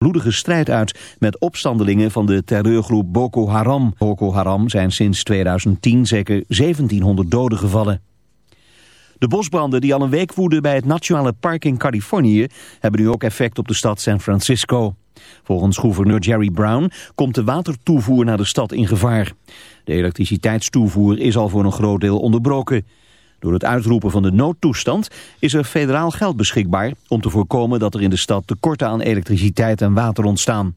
bloedige strijd uit met opstandelingen van de terreurgroep Boko Haram. Boko Haram zijn sinds 2010 zeker 1700 doden gevallen. De bosbranden die al een week woeden bij het Nationale Park in Californië hebben nu ook effect op de stad San Francisco. Volgens gouverneur Jerry Brown komt de watertoevoer naar de stad in gevaar. De elektriciteitstoevoer is al voor een groot deel onderbroken. Door het uitroepen van de noodtoestand is er federaal geld beschikbaar om te voorkomen dat er in de stad tekorten aan elektriciteit en water ontstaan.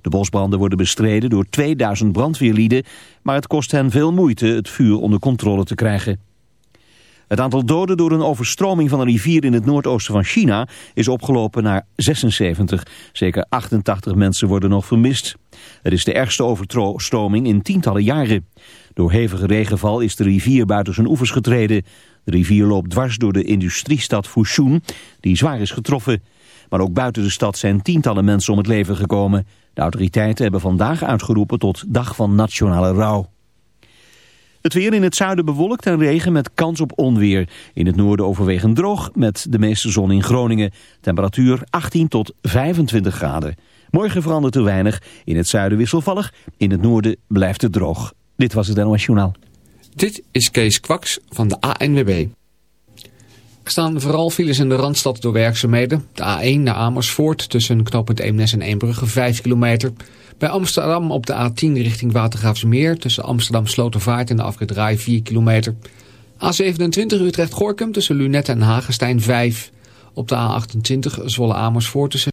De bosbranden worden bestreden door 2000 brandweerlieden, maar het kost hen veel moeite het vuur onder controle te krijgen. Het aantal doden door een overstroming van een rivier in het noordoosten van China is opgelopen naar 76. Zeker 88 mensen worden nog vermist. Het is de ergste overstroming in tientallen jaren. Door hevige regenval is de rivier buiten zijn oevers getreden. De rivier loopt dwars door de industriestad Fushun, die zwaar is getroffen. Maar ook buiten de stad zijn tientallen mensen om het leven gekomen. De autoriteiten hebben vandaag uitgeroepen tot dag van nationale rouw. Het weer in het zuiden bewolkt en regen met kans op onweer. In het noorden overwegend droog met de meeste zon in Groningen. Temperatuur 18 tot 25 graden. Morgen verandert er weinig. In het zuiden wisselvallig. In het noorden blijft het droog. Dit was het NOS Journaal. Dit is Kees Kwaks van de ANWB. Er staan vooral files in de Randstad door werkzaamheden. De A1 naar Amersfoort tussen knooppunt Eemnes en Eembrugge 5 kilometer. Bij Amsterdam op de A10 richting Watergraafsmeer tussen Amsterdam Slotervaart en de afrit 4 kilometer. A27 Utrecht-Gorkum tussen Lunette en Hagestein 5. Op de A28 Zwolle Amersfoort tussen...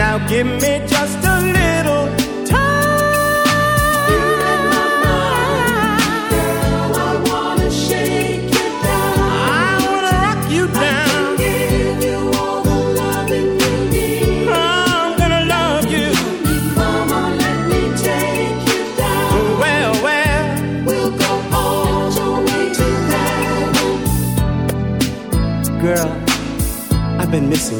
Now give me just a little time. I wanna shake you down. I wanna rock you down. I'm gonna love you. Let me take you down. Girl, I've been missing.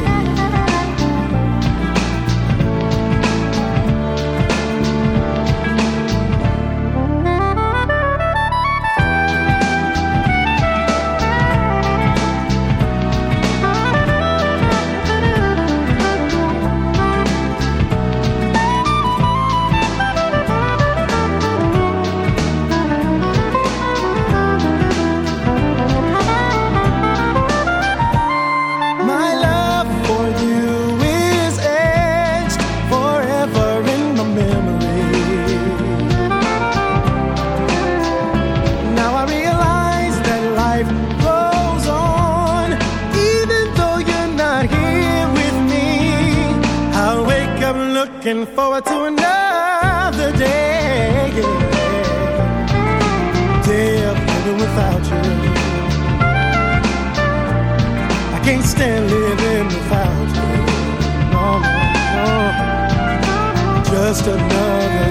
to another day. Day of living without you. I can't stand living without you. Just another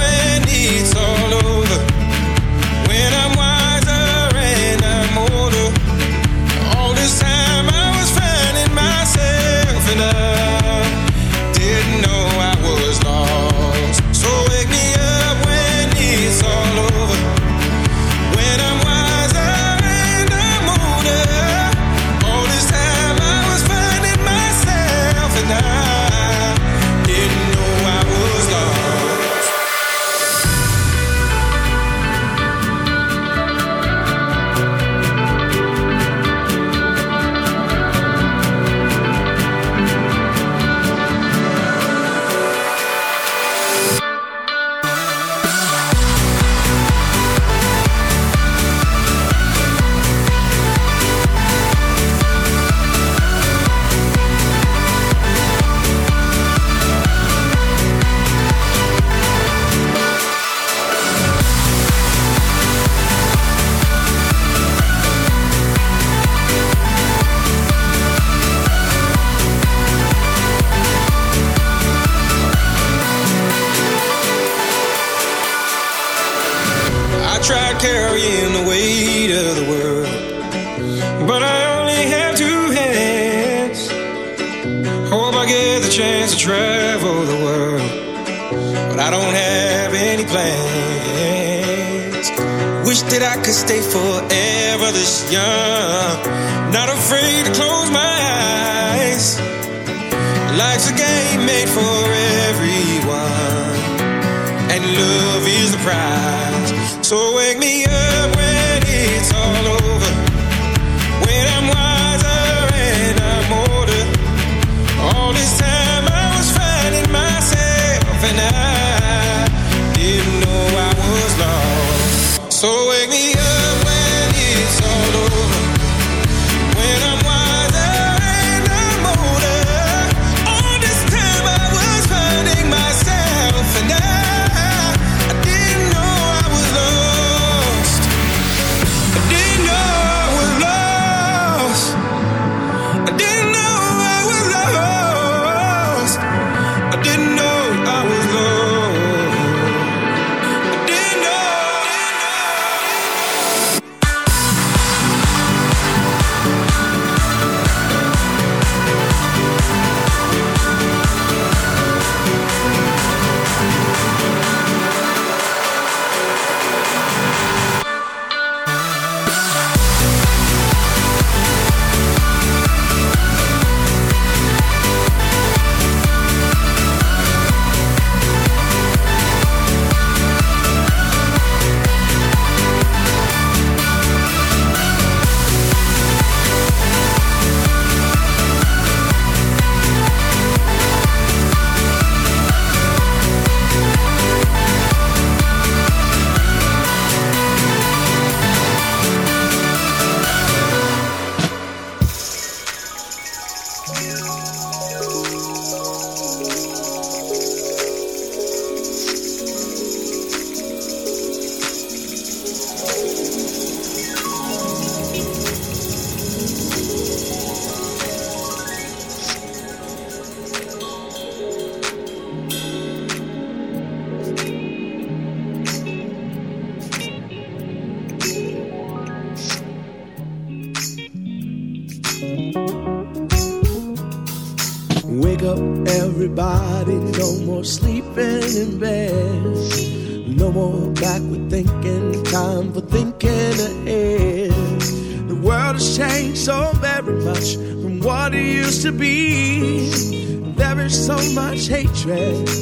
it's all over. Not afraid to close my eyes. Life's a game made for everyone, and love is the prize. So wake me to be. There is so much hatred.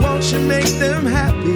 won't you make them happy?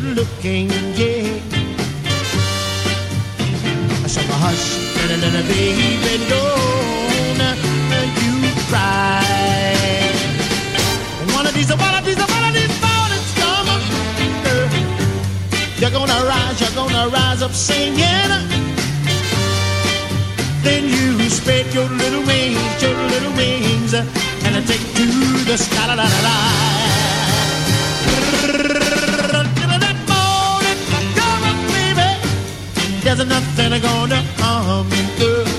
Good looking, yeah. So hush, little, little baby, don't you cry. One of these, one of these, one of these mornings come, girl. You're gonna rise, you're gonna rise up singing. Then you spread your little wings, your little wings, and I take to the sky. La, la, la, la. There's nothing gonna harm you, girl.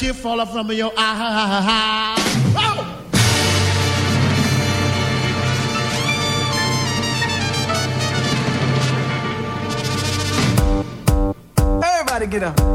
tear falling from your eye. Oh! Everybody get up.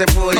se puede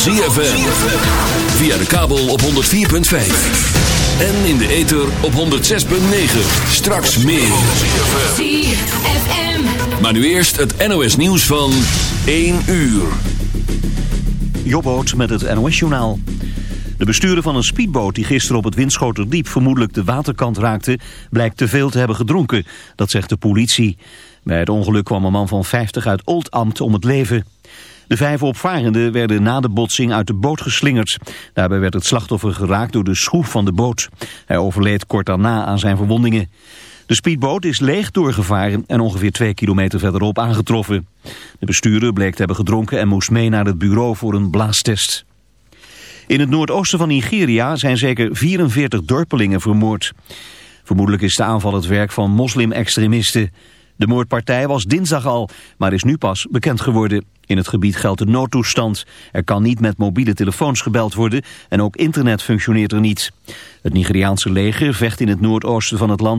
ZFM. Via de kabel op 104.5. En in de ether op 106.9. Straks meer. ZFM. Maar nu eerst het NOS nieuws van 1 uur. Jobboot met het NOS-journaal. De bestuurder van een speedboot die gisteren op het Winschoterdiep vermoedelijk de waterkant raakte, blijkt te veel te hebben gedronken. Dat zegt de politie. Bij het ongeluk kwam een man van 50 uit Oldambt om het leven. De vijf opvarenden werden na de botsing uit de boot geslingerd. Daarbij werd het slachtoffer geraakt door de schroef van de boot. Hij overleed kort daarna aan zijn verwondingen. De speedboot is leeg doorgevaren en ongeveer twee kilometer verderop aangetroffen. De bestuurder bleek te hebben gedronken en moest mee naar het bureau voor een blaastest. In het noordoosten van Nigeria zijn zeker 44 dorpelingen vermoord. Vermoedelijk is de aanval het werk van moslim-extremisten. De moordpartij was dinsdag al, maar is nu pas bekend geworden. In het gebied geldt de noodtoestand. Er kan niet met mobiele telefoons gebeld worden en ook internet functioneert er niet. Het Nigeriaanse leger vecht in het noordoosten van het land